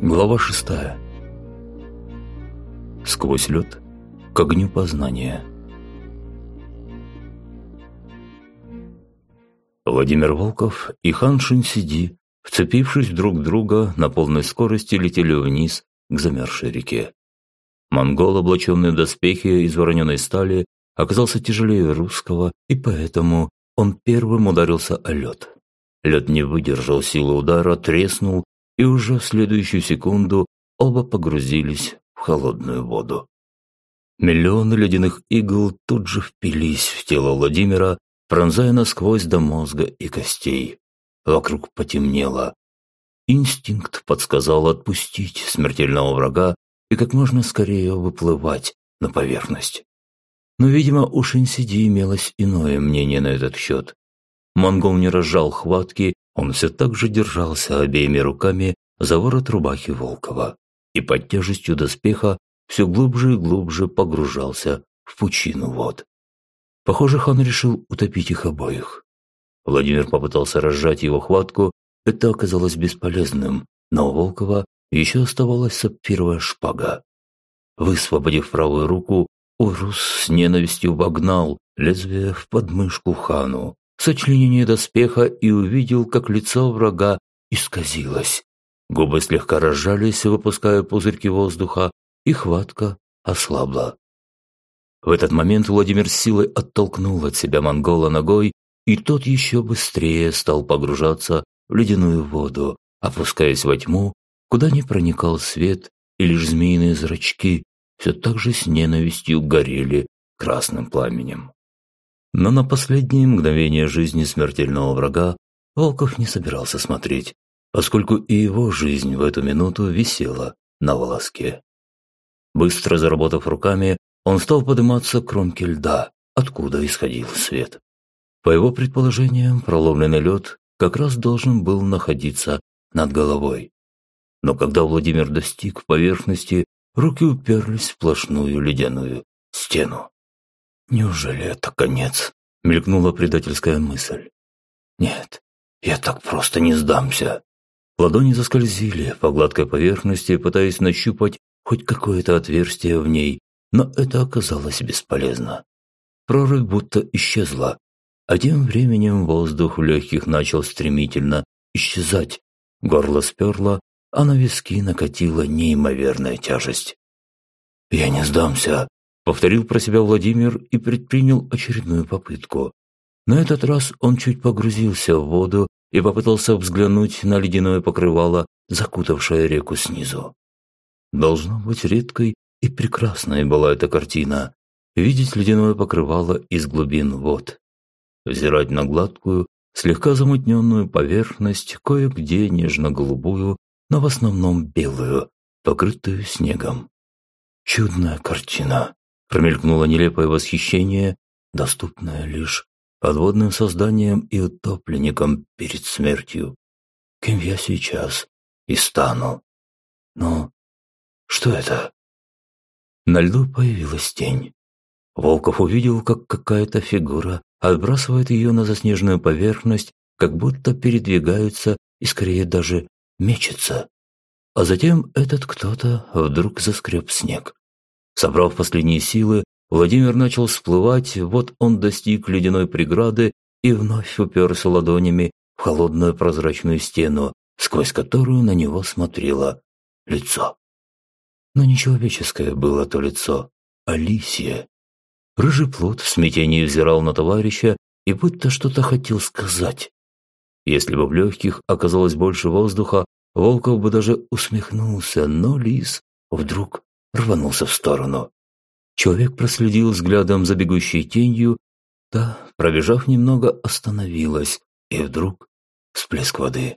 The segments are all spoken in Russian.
Глава шестая. Сквозь лед к огню познания. Владимир Волков и Хан Шинсиди, вцепившись друг в друга, на полной скорости летели вниз к замерзшей реке. Монгол, облаченный в доспехи из вороненой стали, оказался тяжелее русского, и поэтому он первым ударился о лед. Лед не выдержал силы удара, треснул и уже в следующую секунду оба погрузились в холодную воду. Миллионы ледяных игл тут же впились в тело Владимира, пронзая насквозь до мозга и костей. Вокруг потемнело. Инстинкт подсказал отпустить смертельного врага и как можно скорее выплывать на поверхность. Но, видимо, у Шинсиди имелось иное мнение на этот счет. Монгол не разжал хватки он все так же держался обеими руками за ворот рубахи Волкова и под тяжестью доспеха все глубже и глубже погружался в пучину вод. Похоже, хан решил утопить их обоих. Владимир попытался разжать его хватку, это оказалось бесполезным, но у Волкова еще оставалась сапфировая шпага. Высвободив правую руку, Урус с ненавистью вогнал лезвие в подмышку хану, сочленение доспеха и увидел, как лицо врага исказилось. Губы слегка разжались, выпуская пузырьки воздуха, и хватка ослабла. В этот момент Владимир силой оттолкнул от себя монгола ногой, и тот еще быстрее стал погружаться в ледяную воду, опускаясь во тьму, куда не проникал свет, и лишь змеиные зрачки все так же с ненавистью горели красным пламенем. Но на последние мгновения жизни смертельного врага Волков не собирался смотреть, поскольку и его жизнь в эту минуту висела на волоске. Быстро заработав руками, он стал подниматься к кромке льда, откуда исходил свет. По его предположениям, проломленный лед как раз должен был находиться над головой. Но когда Владимир достиг поверхности, руки уперлись в сплошную ледяную стену. «Неужели это конец?» – мелькнула предательская мысль. «Нет, я так просто не сдамся». Ладони заскользили по гладкой поверхности, пытаясь нащупать хоть какое-то отверстие в ней, но это оказалось бесполезно. Прорывь будто исчезла, а тем временем воздух в легких начал стремительно исчезать. Горло сперло, а на виски накатила неимоверная тяжесть. «Я не сдамся», Повторил про себя Владимир и предпринял очередную попытку. На этот раз он чуть погрузился в воду и попытался взглянуть на ледяное покрывало, закутавшее реку снизу. Должно быть редкой и прекрасной была эта картина. Видеть ледяное покрывало из глубин вод. Взирать на гладкую, слегка замутненную поверхность, кое-где нежно-голубую, но в основном белую, покрытую снегом. Чудная картина. Промелькнуло нелепое восхищение, доступное лишь подводным созданиям и утопленникам перед смертью. Кем я сейчас и стану. Но что это? На льду появилась тень. Волков увидел, как какая-то фигура отбрасывает ее на заснеженную поверхность, как будто передвигается и скорее даже мечется. А затем этот кто-то вдруг заскреб снег. Собрав последние силы, Владимир начал всплывать, вот он достиг ледяной преграды и вновь уперся ладонями в холодную прозрачную стену, сквозь которую на него смотрело лицо. Но не человеческое было то лицо, а лисье. Рыжий в смятении взирал на товарища и будто что-то хотел сказать. Если бы в легких оказалось больше воздуха, Волков бы даже усмехнулся, но лис вдруг рванулся в сторону. Человек проследил взглядом за бегущей тенью, та, пробежав немного, остановилась, и вдруг всплеск воды.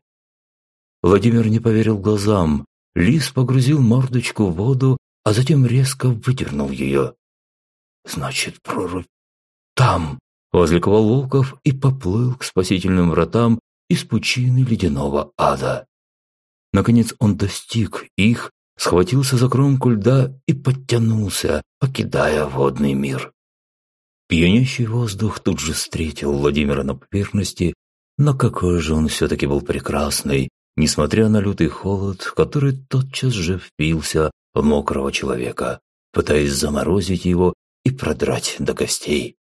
Владимир не поверил глазам. Лис погрузил мордочку в воду, а затем резко выдернул ее. «Значит, прорубь там!» – возликовал Волков и поплыл к спасительным вратам из пучины ледяного ада. Наконец он достиг их схватился за кромку льда и подтянулся, покидая водный мир. Пьянящий воздух тут же встретил Владимира на поверхности, но какой же он все-таки был прекрасный, несмотря на лютый холод, который тотчас же впился в мокрого человека, пытаясь заморозить его и продрать до костей.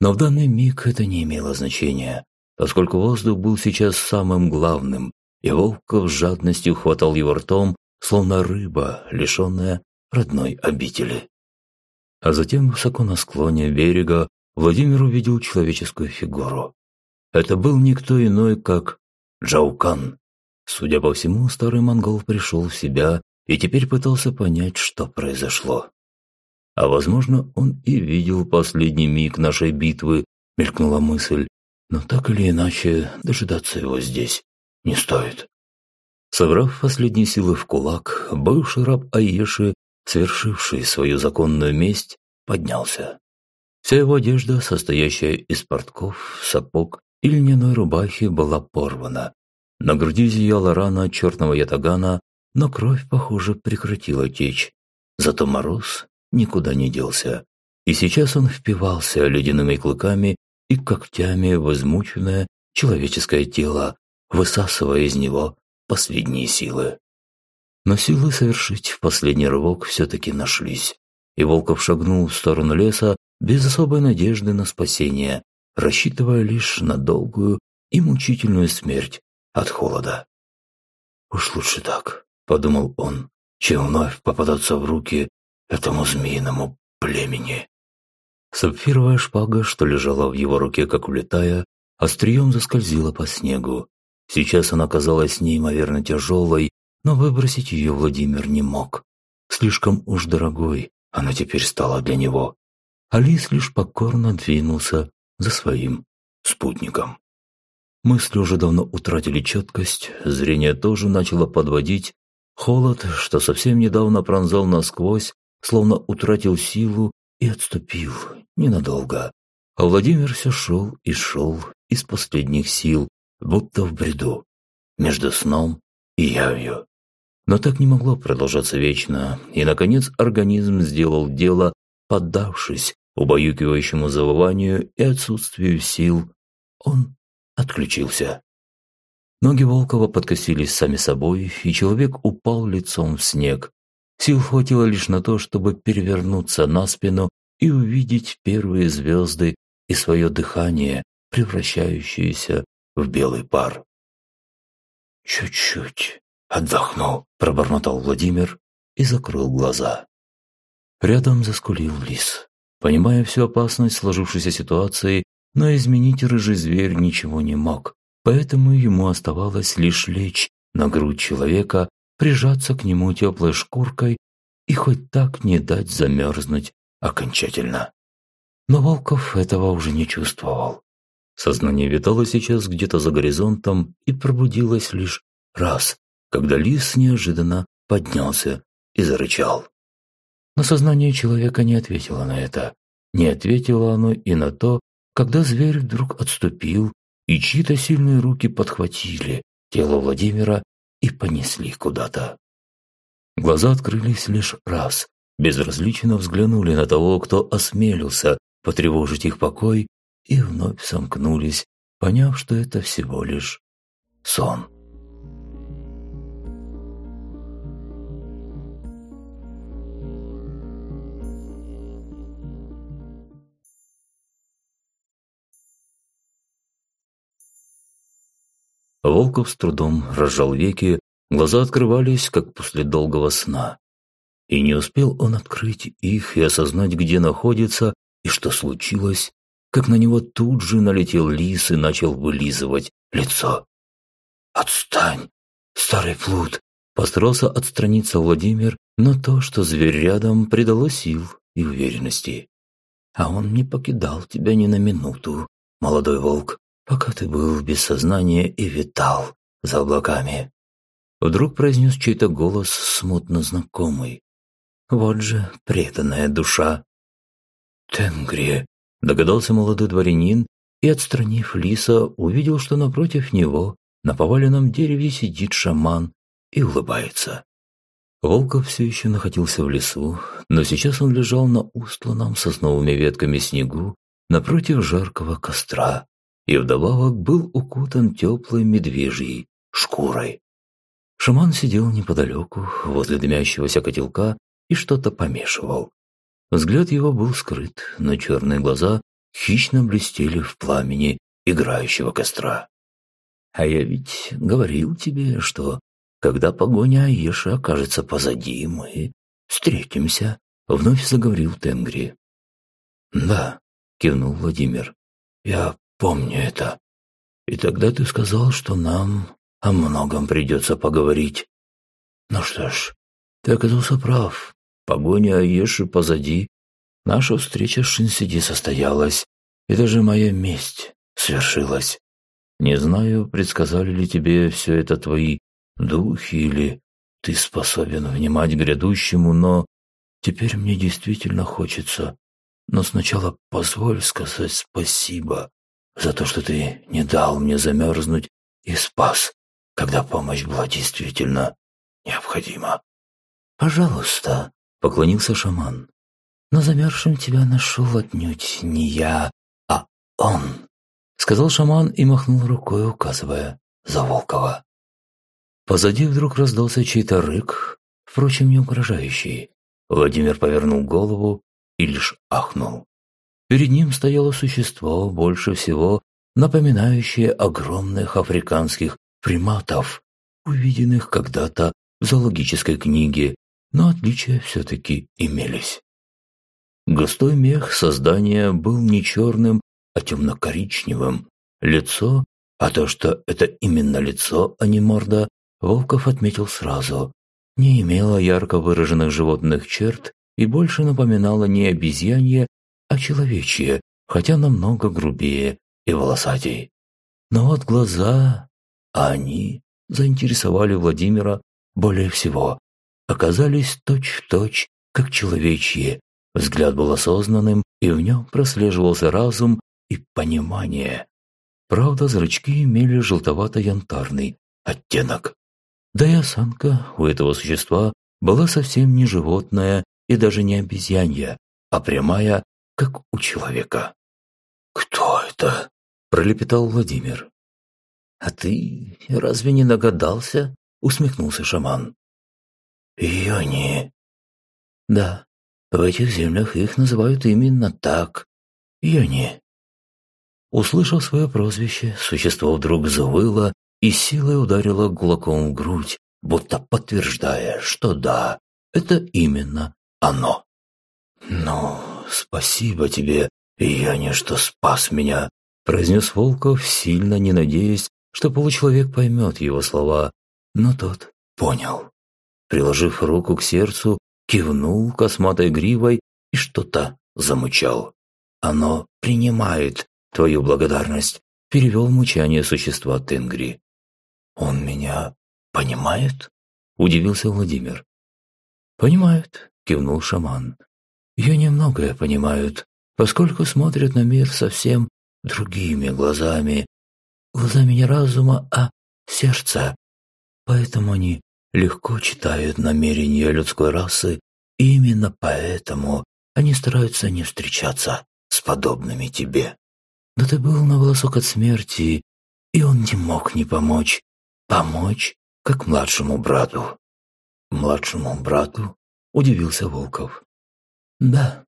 Но в данный миг это не имело значения, поскольку воздух был сейчас самым главным, и Волков с жадностью хватал его ртом, словно рыба, лишенная родной обители. А затем высоко на склоне берега Владимир увидел человеческую фигуру. Это был никто иной, как Джаукан. Судя по всему, старый монгол пришел в себя и теперь пытался понять, что произошло. А возможно, он и видел последний миг нашей битвы, мелькнула мысль, но так или иначе дожидаться его здесь не стоит. Собрав последние силы в кулак, бывший раб Аеши, совершивший свою законную месть, поднялся. Вся его одежда, состоящая из портков, сапог и льняной рубахи, была порвана. На груди зияла рана черного ятагана, но кровь, похоже, прекратила течь. Зато мороз никуда не делся. И сейчас он впивался ледяными клыками и когтями в измученное человеческое тело, высасывая из него последние силы. Но силы совершить в последний рывок все-таки нашлись, и Волков шагнул в сторону леса без особой надежды на спасение, рассчитывая лишь на долгую и мучительную смерть от холода. «Уж лучше так», — подумал он, чем вновь попадаться в руки этому змеиному племени. Сапфировая шпага, что лежала в его руке, как улетая, острием заскользила по снегу. Сейчас она казалась неимоверно тяжелой, но выбросить ее Владимир не мог. Слишком уж дорогой она теперь стала для него. Алис лишь покорно двинулся за своим спутником. Мысли уже давно утратили четкость, зрение тоже начало подводить. Холод, что совсем недавно пронзал насквозь, словно утратил силу и отступил ненадолго. А Владимир все шел и шел из последних сил, будто в бреду, между сном и явью. Но так не могло продолжаться вечно, и, наконец, организм сделал дело, поддавшись убаюкивающему завыванию и отсутствию сил, он отключился. Ноги Волкова подкосились сами собой, и человек упал лицом в снег. Сил хватило лишь на то, чтобы перевернуться на спину и увидеть первые звезды и свое дыхание, превращающееся в белый пар. «Чуть-чуть отдохнул», – пробормотал Владимир и закрыл глаза. Рядом заскулил лис. Понимая всю опасность сложившейся ситуации, но изменить рыжий зверь ничего не мог, поэтому ему оставалось лишь лечь на грудь человека, прижаться к нему теплой шкуркой и хоть так не дать замерзнуть окончательно. Но Волков этого уже не чувствовал. Сознание витало сейчас где-то за горизонтом и пробудилось лишь раз, когда лис неожиданно поднялся и зарычал. Но сознание человека не ответило на это. Не ответило оно и на то, когда зверь вдруг отступил, и чьи-то сильные руки подхватили тело Владимира и понесли куда-то. Глаза открылись лишь раз, безразлично взглянули на того, кто осмелился потревожить их покой, и вновь сомкнулись, поняв, что это всего лишь сон. Волков с трудом разжал веки, глаза открывались, как после долгого сна. И не успел он открыть их и осознать, где находится и что случилось, как на него тут же налетел лис и начал вылизывать лицо. «Отстань, старый плут!» Постарался отстраниться Владимир, но то, что зверь рядом, придало сил и уверенности. «А он не покидал тебя ни на минуту, молодой волк пока ты был без сознания и витал за облаками. Вдруг произнес чей-то голос смутно знакомый. Вот же преданная душа. Тенгри, догадался молодой дворянин и, отстранив лиса, увидел, что напротив него на поваленном дереве сидит шаман и улыбается. Волков все еще находился в лесу, но сейчас он лежал на устланном сосновыми ветками снегу напротив жаркого костра и вдобавок был укутан теплой медвежьей шкурой. Шаман сидел неподалеку, возле дымящегося котелка, и что-то помешивал. Взгляд его был скрыт, но черные глаза хищно блестели в пламени играющего костра. «А я ведь говорил тебе, что когда погоня Аеши окажется позади, мы встретимся», — вновь заговорил Тенгри. «Да», — кивнул Владимир, — «я помню это. И тогда ты сказал, что нам о многом придется поговорить. Ну что ж, ты оказался прав. Погоня Аеши позади. Наша встреча с Шинсиди состоялась, и даже моя месть свершилась. Не знаю, предсказали ли тебе все это твои духи, или ты способен внимать грядущему, но теперь мне действительно хочется. Но сначала позволь сказать спасибо за то, что ты не дал мне замерзнуть и спас, когда помощь была действительно необходима. «Пожалуйста», — поклонился шаман. «Но замерзшим тебя нашел отнюдь не я, а он», — сказал шаман и махнул рукой, указывая за Волкова. Позади вдруг раздался чей-то рык, впрочем, не угрожающий. Владимир повернул голову и лишь ахнул. Перед ним стояло существо, больше всего напоминающее огромных африканских приматов, увиденных когда-то в зоологической книге но отличия все-таки имелись. Густой мех создания был не черным, а темно-коричневым. Лицо, а то, что это именно лицо, а не морда, Волков отметил сразу. Не имело ярко выраженных животных черт и больше напоминало не обезьянье, а человечье, хотя намного грубее и волосатей. Но вот глаза, они заинтересовали Владимира более всего оказались точь-в-точь, как человечьи. Взгляд был осознанным, и в нем прослеживался разум и понимание. Правда, зрачки имели желтовато-янтарный оттенок. Да и осанка у этого существа была совсем не животная и даже не обезьянья, а прямая, как у человека. «Кто это?» – пролепетал Владимир. «А ты разве не догадался?» – усмехнулся шаман. Йони. Да, в этих землях их называют именно так. Йони. Услышав свое прозвище, существо вдруг завыло и силой ударило кулаком в грудь, будто подтверждая, что да, это именно оно. «Ну, спасибо тебе, Йони, что спас меня», произнес Волков, сильно не надеясь, что получеловек поймет его слова, но тот понял приложив руку к сердцу, кивнул косматой гривой и что-то замычал. «Оно принимает твою благодарность», – перевел мучание существа Тенгри. «Он меня понимает?» – удивился Владимир. «Понимают», – кивнул шаман. «Ее немногое понимают, поскольку смотрят на мир совсем другими глазами, глазами не разума, а сердца. Поэтому они легко читают намерения людской расы, и именно поэтому они стараются не встречаться с подобными тебе. Но ты был на волосок от смерти, и он не мог не помочь. Помочь, как младшему брату. Младшему брату? Удивился Волков. Да.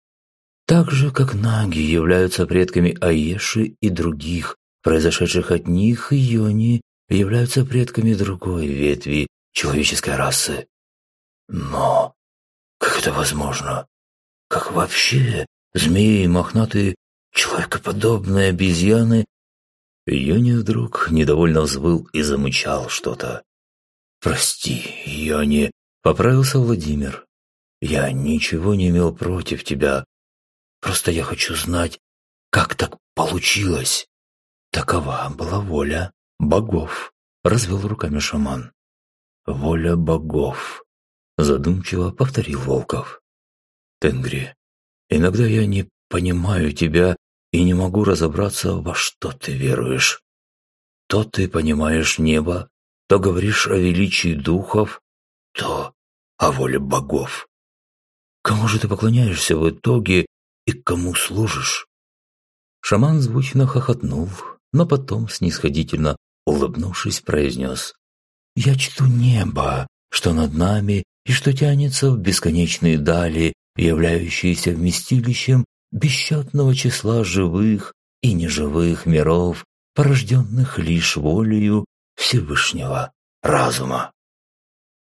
Так же, как наги являются предками Аеши и других, произошедших от них, Йони являются предками другой ветви человеческой расы. Но как это возможно? Как вообще змеи мохнатые человекоподобные обезьяны? Йони вдруг недовольно взвыл и замычал что-то. «Прости, Йони», — поправился Владимир. «Я ничего не имел против тебя. Просто я хочу знать, как так получилось». Такова была воля богов, развел руками шаман. «Воля богов», – задумчиво повторил Волков. «Тенгри, иногда я не понимаю тебя и не могу разобраться, во что ты веруешь. То ты понимаешь небо, то говоришь о величии духов, то о воле богов. Кому же ты поклоняешься в итоге и кому служишь?» Шаман звучно хохотнул, но потом, снисходительно улыбнувшись, произнес я чту небо, что над нами и что тянется в бесконечные дали, являющиеся вместилищем бесчетного числа живых и неживых миров, порожденных лишь волею Всевышнего разума.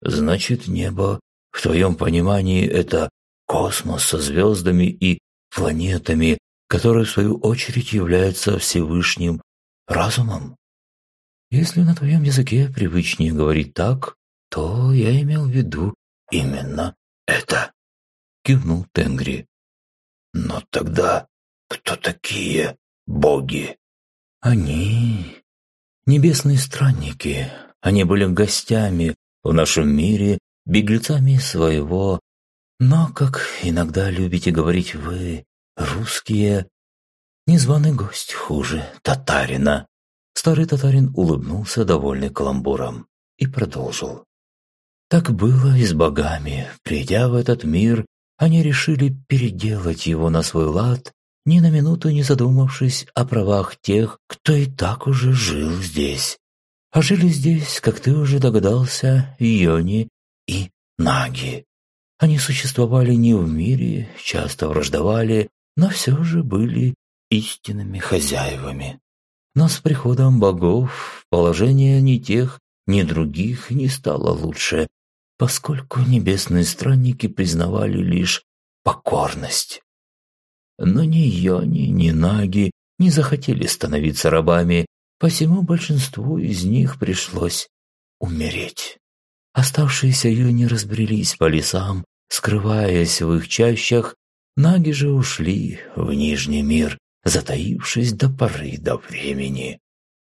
Значит, небо, в твоем понимании, это космос со звездами и планетами, который в свою очередь является Всевышним разумом? Если на твоем языке привычнее говорить так, то я имел в виду именно это. Кивнул Тенгри. Но тогда кто такие боги? Они небесные странники. Они были гостями в нашем мире, беглецами своего. Но, как иногда любите говорить вы, русские, незваный гость хуже татарина. Старый татарин улыбнулся, довольный каламбуром, и продолжил. Так было и с богами. Придя в этот мир, они решили переделать его на свой лад, ни на минуту не задумавшись о правах тех, кто и так уже жил здесь. А жили здесь, как ты уже догадался, Йони и Наги. Они существовали не в мире, часто враждовали, но все же были истинными хозяевами. Но с приходом богов положение ни тех, ни других не стало лучше, поскольку небесные странники признавали лишь покорность. Но ни Йони, ни Наги не захотели становиться рабами, посему большинству из них пришлось умереть. Оставшиеся Йони разбрелись по лесам, скрываясь в их чащах, Наги же ушли в Нижний мир, затаившись до поры до времени.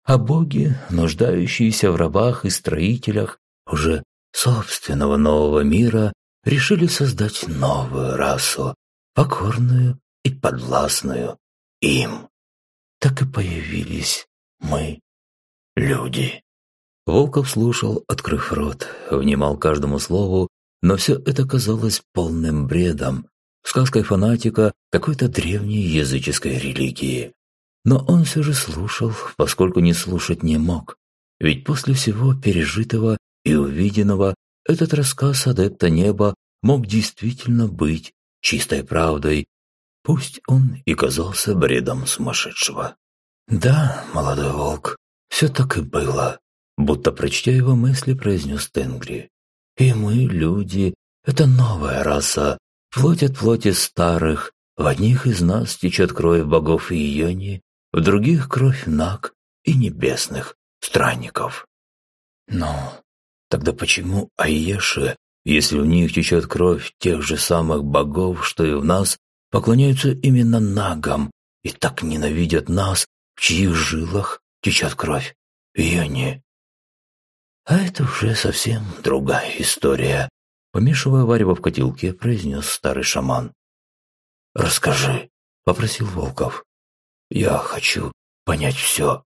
А боги, нуждающиеся в рабах и строителях уже собственного нового мира, решили создать новую расу, покорную и подвластную им. Так и появились мы, люди. Волков слушал, открыв рот, внимал каждому слову, но все это казалось полным бредом, сказкой фанатика какой-то древней языческой религии. Но он все же слушал, поскольку не слушать не мог. Ведь после всего пережитого и увиденного этот рассказ адепта неба мог действительно быть чистой правдой, пусть он и казался бредом сумасшедшего. «Да, молодой волк, все так и было», будто прочтя его мысли, произнес Тенгри. «И мы, люди, это новая раса, Плоть от плоти старых, в одних из нас течет кровь богов и Иони, в других кровь наг и небесных странников. Но тогда почему Айеши, если в них течет кровь тех же самых богов, что и в нас, поклоняются именно нагам и так ненавидят нас, в чьих жилах течет кровь Иони? А это уже совсем другая история, Помешивая варево в котелке, произнес старый шаман. «Расскажи», — попросил Волков. «Я хочу понять все».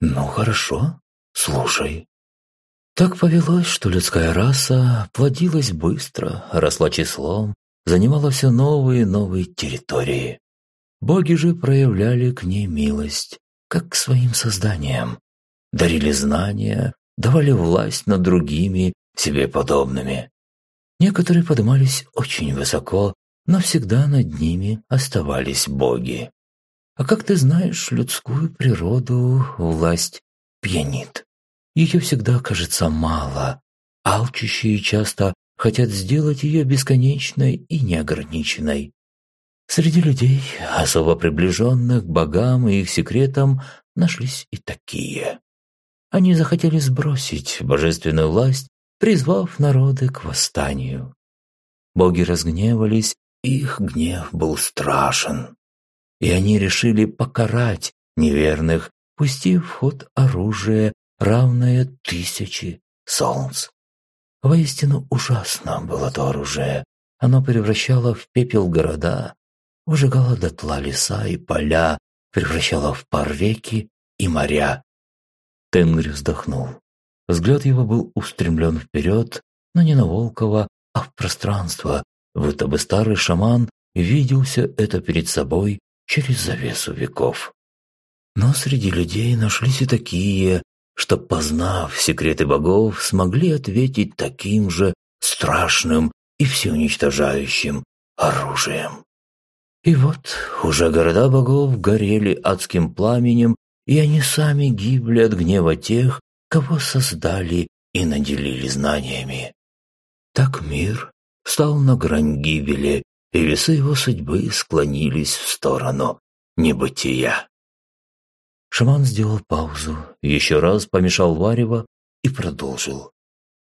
«Ну, хорошо, слушай». Так повелось, что людская раса плодилась быстро, росла числом, занимала все новые и новые территории. Боги же проявляли к ней милость, как к своим созданиям. Дарили знания, давали власть над другими, себе подобными. Некоторые поднимались очень высоко, но всегда над ними оставались боги. А как ты знаешь, людскую природу власть пьянит. Ее всегда кажется мало. Алчущие часто хотят сделать ее бесконечной и неограниченной. Среди людей, особо приближенных к богам и их секретам, нашлись и такие. Они захотели сбросить божественную власть призвав народы к восстанию. Боги разгневались, их гнев был страшен. И они решили покарать неверных, пустив в ход оружие, равное тысячи солнц. Воистину ужасно было то оружие. Оно превращало в пепел города, выжигало дотла леса и поля, превращало в пар реки и моря. Тенгри вздохнул. Взгляд его был устремлен вперед, но не на Волкова, а в пространство, будто бы старый шаман видел все это перед собой через завесу веков. Но среди людей нашлись и такие, что, познав секреты богов, смогли ответить таким же страшным и всеуничтожающим оружием. И вот уже города богов горели адским пламенем, и они сами гибли от гнева тех, кого создали и наделили знаниями. Так мир встал на грань гибели, и весы его судьбы склонились в сторону небытия. Шаман сделал паузу, еще раз помешал варево и продолжил.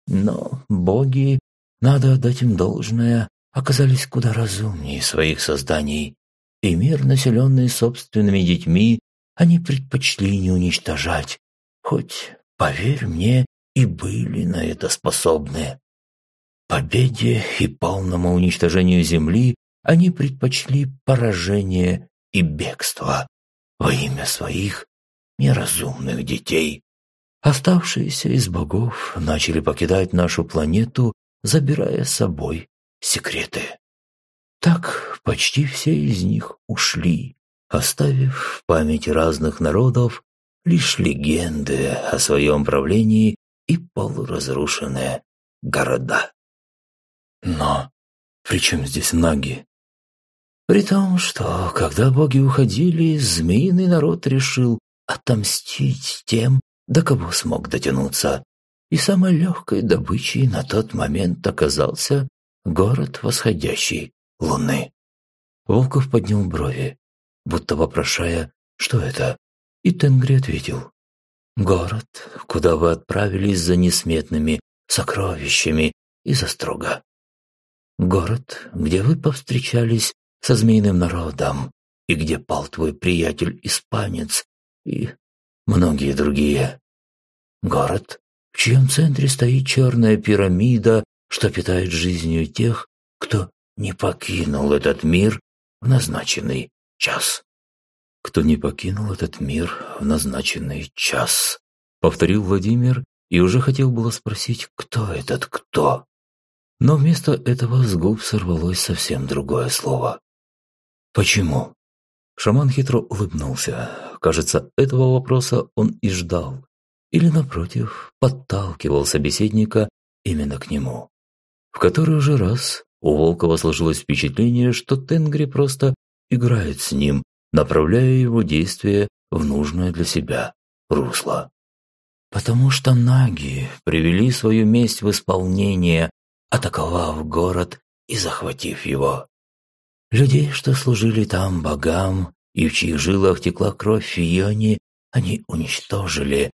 Но боги, надо отдать им должное, оказались куда разумнее своих созданий, и мир, населенный собственными детьми, они предпочли не уничтожать, хоть, поверь мне, и были на это способны. Победе и полному уничтожению Земли они предпочли поражение и бегство во имя своих неразумных детей. Оставшиеся из богов начали покидать нашу планету, забирая с собой секреты. Так почти все из них ушли, оставив в памяти разных народов лишь легенды о своем правлении и полуразрушенные города. Но при чем здесь наги? При том, что, когда боги уходили, змеиный народ решил отомстить тем, до кого смог дотянуться, и самой легкой добычей на тот момент оказался город восходящей луны. Волков поднял брови, будто вопрошая, что это, и Тенгри ответил. «Город, куда вы отправились за несметными сокровищами из Острога. Город, где вы повстречались со змеиным народом, и где пал твой приятель-испанец, и многие другие. Город, в чьем центре стоит черная пирамида, что питает жизнью тех, кто не покинул этот мир в назначенный час. Кто не покинул этот мир в назначенный час, повторил Владимир и уже хотел было спросить, кто этот кто. Но вместо этого с губ сорвалось совсем другое слово. «Почему?» Шаман хитро улыбнулся. Кажется, этого вопроса он и ждал. Или, напротив, подталкивал собеседника именно к нему. В который уже раз у Волкова сложилось впечатление, что Тенгри просто играет с ним, направляя его действия в нужное для себя русло. Потому что наги привели свою месть в исполнение, атаковав город и захватив его. Людей, что служили там богам и в чьих жилах текла кровь Фиони, они уничтожили,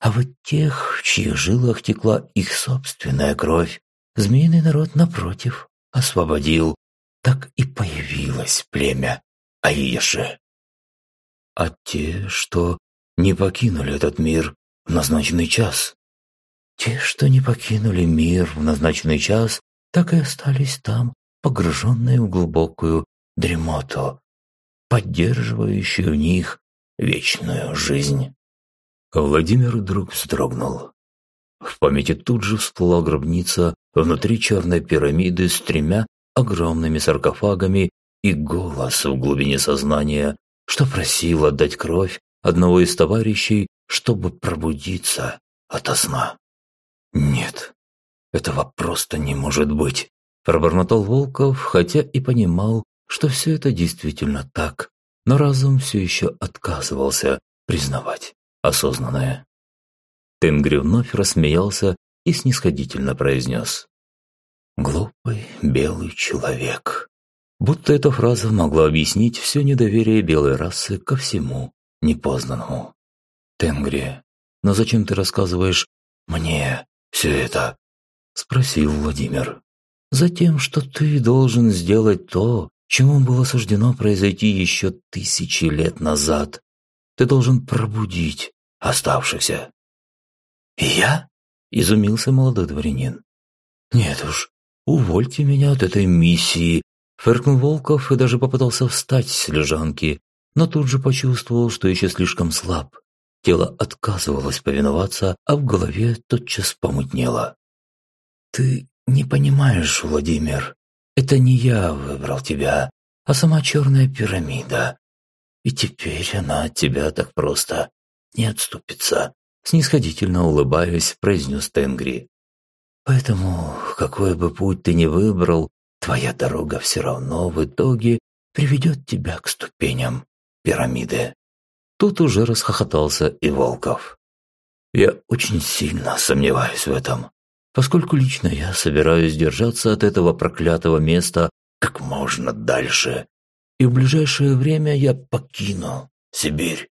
а вот тех, в чьих жилах текла их собственная кровь, змеиный народ, напротив, освободил. Так и появилось племя Аиши. А те, что не покинули этот мир в назначенный час, те, что не покинули мир в назначенный час, так и остались там, погруженные в глубокую дремоту, поддерживающую в них вечную жизнь. Владимир вдруг вздрогнул. В памяти тут же всплыла гробница внутри черной пирамиды с тремя огромными саркофагами и голос в глубине сознания, что просил отдать кровь одного из товарищей, чтобы пробудиться ото сна. «Нет, этого просто не может быть», – пробормотал Волков, хотя и понимал, что все это действительно так, но разум все еще отказывался признавать осознанное. Тенгри вновь рассмеялся и снисходительно произнес. «Глупый белый человек». Будто эта фраза могла объяснить все недоверие белой расы ко всему непознанному. «Тенгри, но зачем ты рассказываешь мне все это?» – спросил Владимир. «Затем, что ты должен сделать то, чему было суждено произойти еще тысячи лет назад. Ты должен пробудить оставшихся». «Я?» – изумился молодой дворянин. «Нет уж, увольте меня от этой миссии», – фыркнул Волков и даже попытался встать с лежанки, но тут же почувствовал, что еще слишком слаб. Тело отказывалось повиноваться, а в голове тотчас помутнело. «Ты не понимаешь, Владимир, это не я выбрал тебя, а сама черная пирамида. И теперь она от тебя так просто не отступится. снисходительно улыбаясь, произнес Тенгри. Поэтому, какой бы путь ты ни выбрал, твоя дорога все равно в итоге приведет тебя к ступеням пирамиды. Тут уже расхохотался и Волков. Я очень сильно сомневаюсь в этом, поскольку лично я собираюсь держаться от этого проклятого места как можно дальше, и в ближайшее время я покину Сибирь.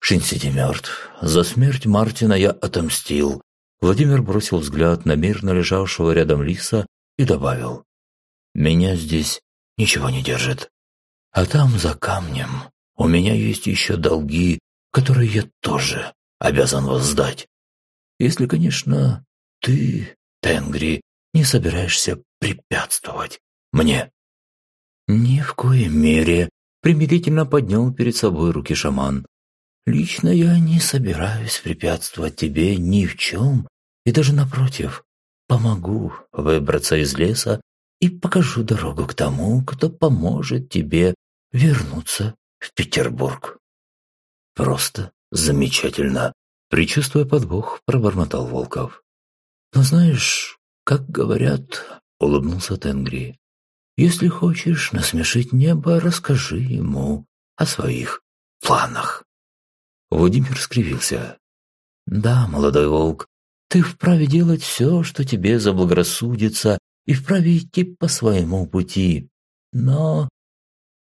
Шинсити мертв. За смерть Мартина я отомстил. Владимир бросил взгляд на мирно лежавшего рядом лиса и добавил. Меня здесь ничего не держит. А там, за камнем, у меня есть еще долги, которые я тоже обязан воздать. Если, конечно, ты, Тенгри, не собираешься препятствовать мне. Ни в коей мере, примирительно поднял перед собой руки шаман. Лично я не собираюсь препятствовать тебе ни в чем, и даже напротив, помогу выбраться из леса и покажу дорогу к тому, кто поможет тебе вернуться в Петербург. Просто замечательно, Причувствуя подвох, пробормотал Волков. Но знаешь, как говорят, улыбнулся Тенгри, если хочешь насмешить небо, расскажи ему о своих планах. Владимир скривился. «Да, молодой волк, ты вправе делать все, что тебе заблагорассудится, и вправе идти по своему пути. Но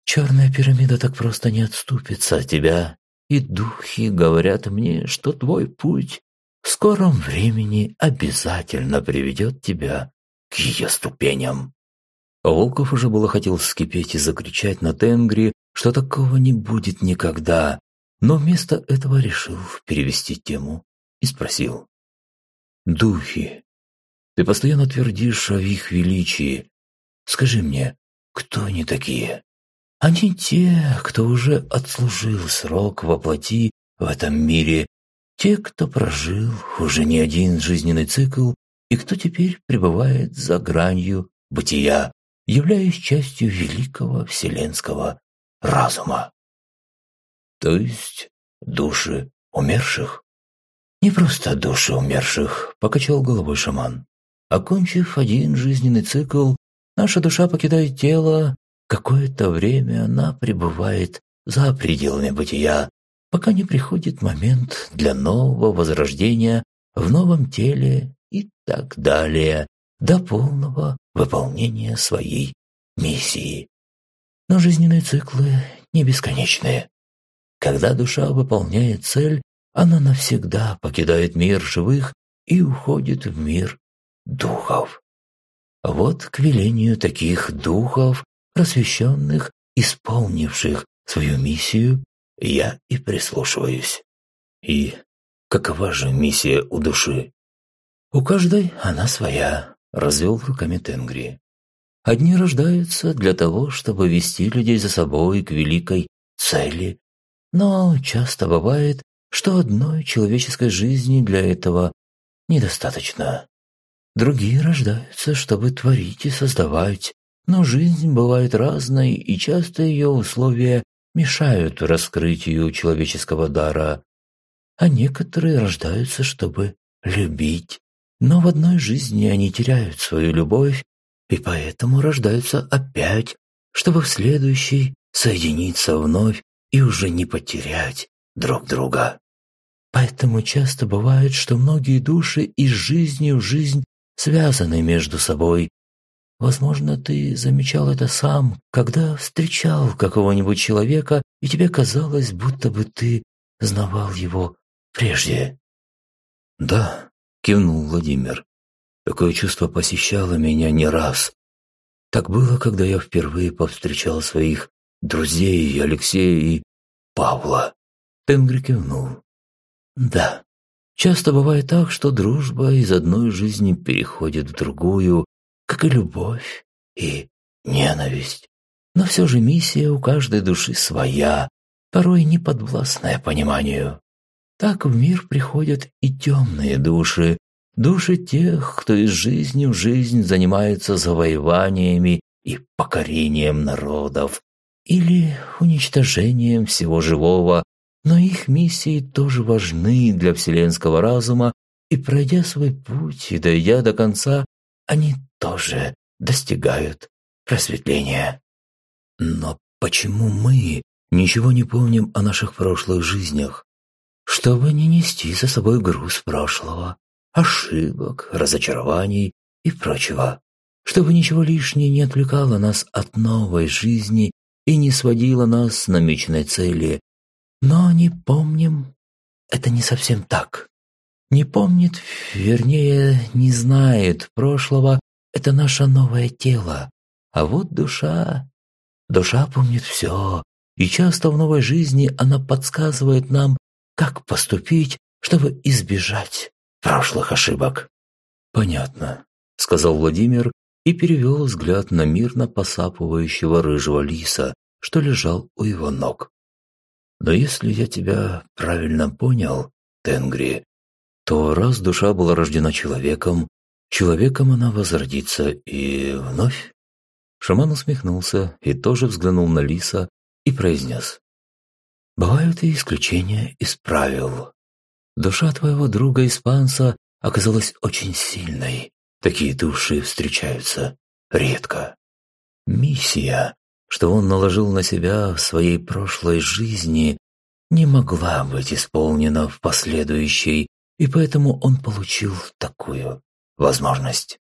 черная пирамида так просто не отступится от тебя, и духи говорят мне, что твой путь в скором времени обязательно приведет тебя к ее ступеням». Волков уже было хотел вскипеть и закричать на Тенгри, что такого не будет никогда, но вместо этого решил перевести тему и спросил. «Духи, ты постоянно твердишь о их величии. Скажи мне, кто они такие?» «Они те, кто уже отслужил срок во плоти в этом мире, те, кто прожил уже не один жизненный цикл и кто теперь пребывает за гранью бытия, являясь частью великого вселенского разума. То есть души умерших? Не просто души умерших, покачал головой шаман. Окончив один жизненный цикл, наша душа покидает тело, какое-то время она пребывает за пределами бытия, пока не приходит момент для нового возрождения в новом теле и так далее, до полного выполнения своей миссии. Но жизненные циклы не бесконечные. Когда душа выполняет цель, она навсегда покидает мир живых и уходит в мир духов. Вот к велению таких духов, просвещенных, исполнивших свою миссию, я и прислушиваюсь. И какова же миссия у души? У каждой она своя, развел руками Тенгри. Одни рождаются для того, чтобы вести людей за собой к великой цели, но часто бывает, что одной человеческой жизни для этого недостаточно. Другие рождаются, чтобы творить и создавать, но жизнь бывает разной, и часто ее условия мешают раскрытию человеческого дара. А некоторые рождаются, чтобы любить, но в одной жизни они теряют свою любовь, и поэтому рождаются опять, чтобы в следующей соединиться вновь и уже не потерять друг друга. Поэтому часто бывает, что многие души из жизни в жизнь связаны между собой. Возможно, ты замечал это сам, когда встречал какого-нибудь человека, и тебе казалось, будто бы ты знавал его прежде. «Да», – кивнул Владимир. «Такое чувство посещало меня не раз. Так было, когда я впервые повстречал своих друзей Алексея и Павла. Тенгри кивнул. Да, часто бывает так, что дружба из одной жизни переходит в другую, как и любовь и ненависть. Но все же миссия у каждой души своя, порой не подвластная пониманию. Так в мир приходят и темные души, души тех, кто из жизни в жизнь занимается завоеваниями и покорением народов, или уничтожением всего живого, но их миссии тоже важны для вселенского разума, и пройдя свой путь и дойдя до конца, они тоже достигают просветления. Но почему мы ничего не помним о наших прошлых жизнях? Чтобы не нести за собой груз прошлого, ошибок, разочарований и прочего. Чтобы ничего лишнего не отвлекало нас от новой жизни и не сводило нас с намеченной цели. Но не помним, это не совсем так. Не помнит, вернее, не знает прошлого, это наше новое тело. А вот душа... Душа помнит все, и часто в новой жизни она подсказывает нам, как поступить, чтобы избежать прошлых ошибок. «Понятно», — сказал Владимир и перевел взгляд на мирно посапывающего рыжего лиса, что лежал у его ног. «Но если я тебя правильно понял, Тенгри, то раз душа была рождена человеком, человеком она возродится и вновь?» Шаман усмехнулся и тоже взглянул на лиса и произнес. «Бывают и исключения из правил. Душа твоего друга-испанца оказалась очень сильной. Такие души встречаются редко. Миссия, что он наложил на себя в своей прошлой жизни, не могла быть исполнена в последующей, и поэтому он получил такую возможность.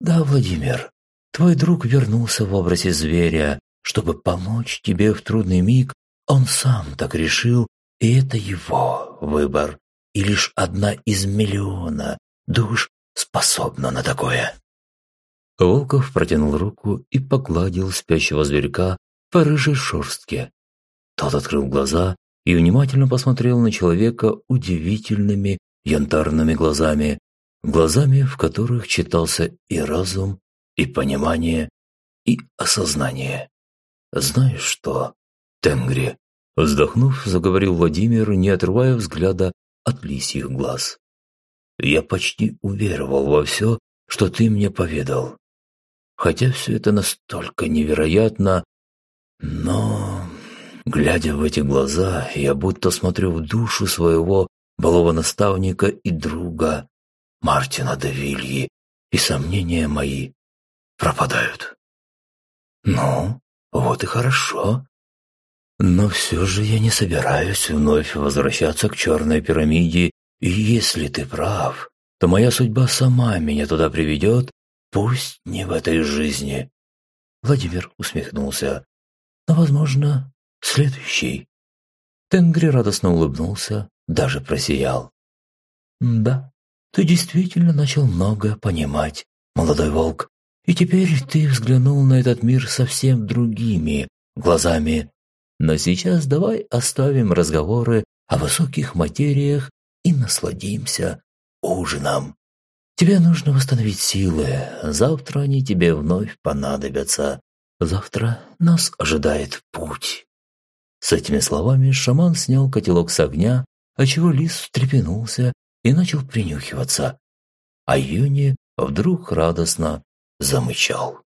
Да, Владимир, твой друг вернулся в образе зверя, чтобы помочь тебе в трудный миг, он сам так решил, и это его выбор, и лишь одна из миллиона душ способна на такое. Волков протянул руку и погладил спящего зверька по рыжей шерстке. Тот открыл глаза и внимательно посмотрел на человека удивительными янтарными глазами, глазами, в которых читался и разум, и понимание, и осознание. «Знаешь что, Тенгри?» Вздохнув, заговорил Владимир, не отрывая взгляда от лисьих глаз. «Я почти уверовал во все, что ты мне поведал. Хотя все это настолько невероятно, но, глядя в эти глаза, я будто смотрю в душу своего былого наставника и друга, Мартина де Вильи, и сомнения мои пропадают. Ну, вот и хорошо. Но все же я не собираюсь вновь возвращаться к черной пирамиде, и если ты прав, то моя судьба сама меня туда приведет, пусть не в этой жизни. Владимир усмехнулся. Но, возможно, следующий. Тенгри радостно улыбнулся, даже просиял. Да, ты действительно начал много понимать, молодой волк, и теперь ты взглянул на этот мир совсем другими глазами. Но сейчас давай оставим разговоры о высоких материях и насладимся ужином. Тебе нужно восстановить силы, завтра они тебе вновь понадобятся. Завтра нас ожидает путь». С этими словами шаман снял котелок с огня, отчего лис встрепенулся и начал принюхиваться. А Юни вдруг радостно замычал.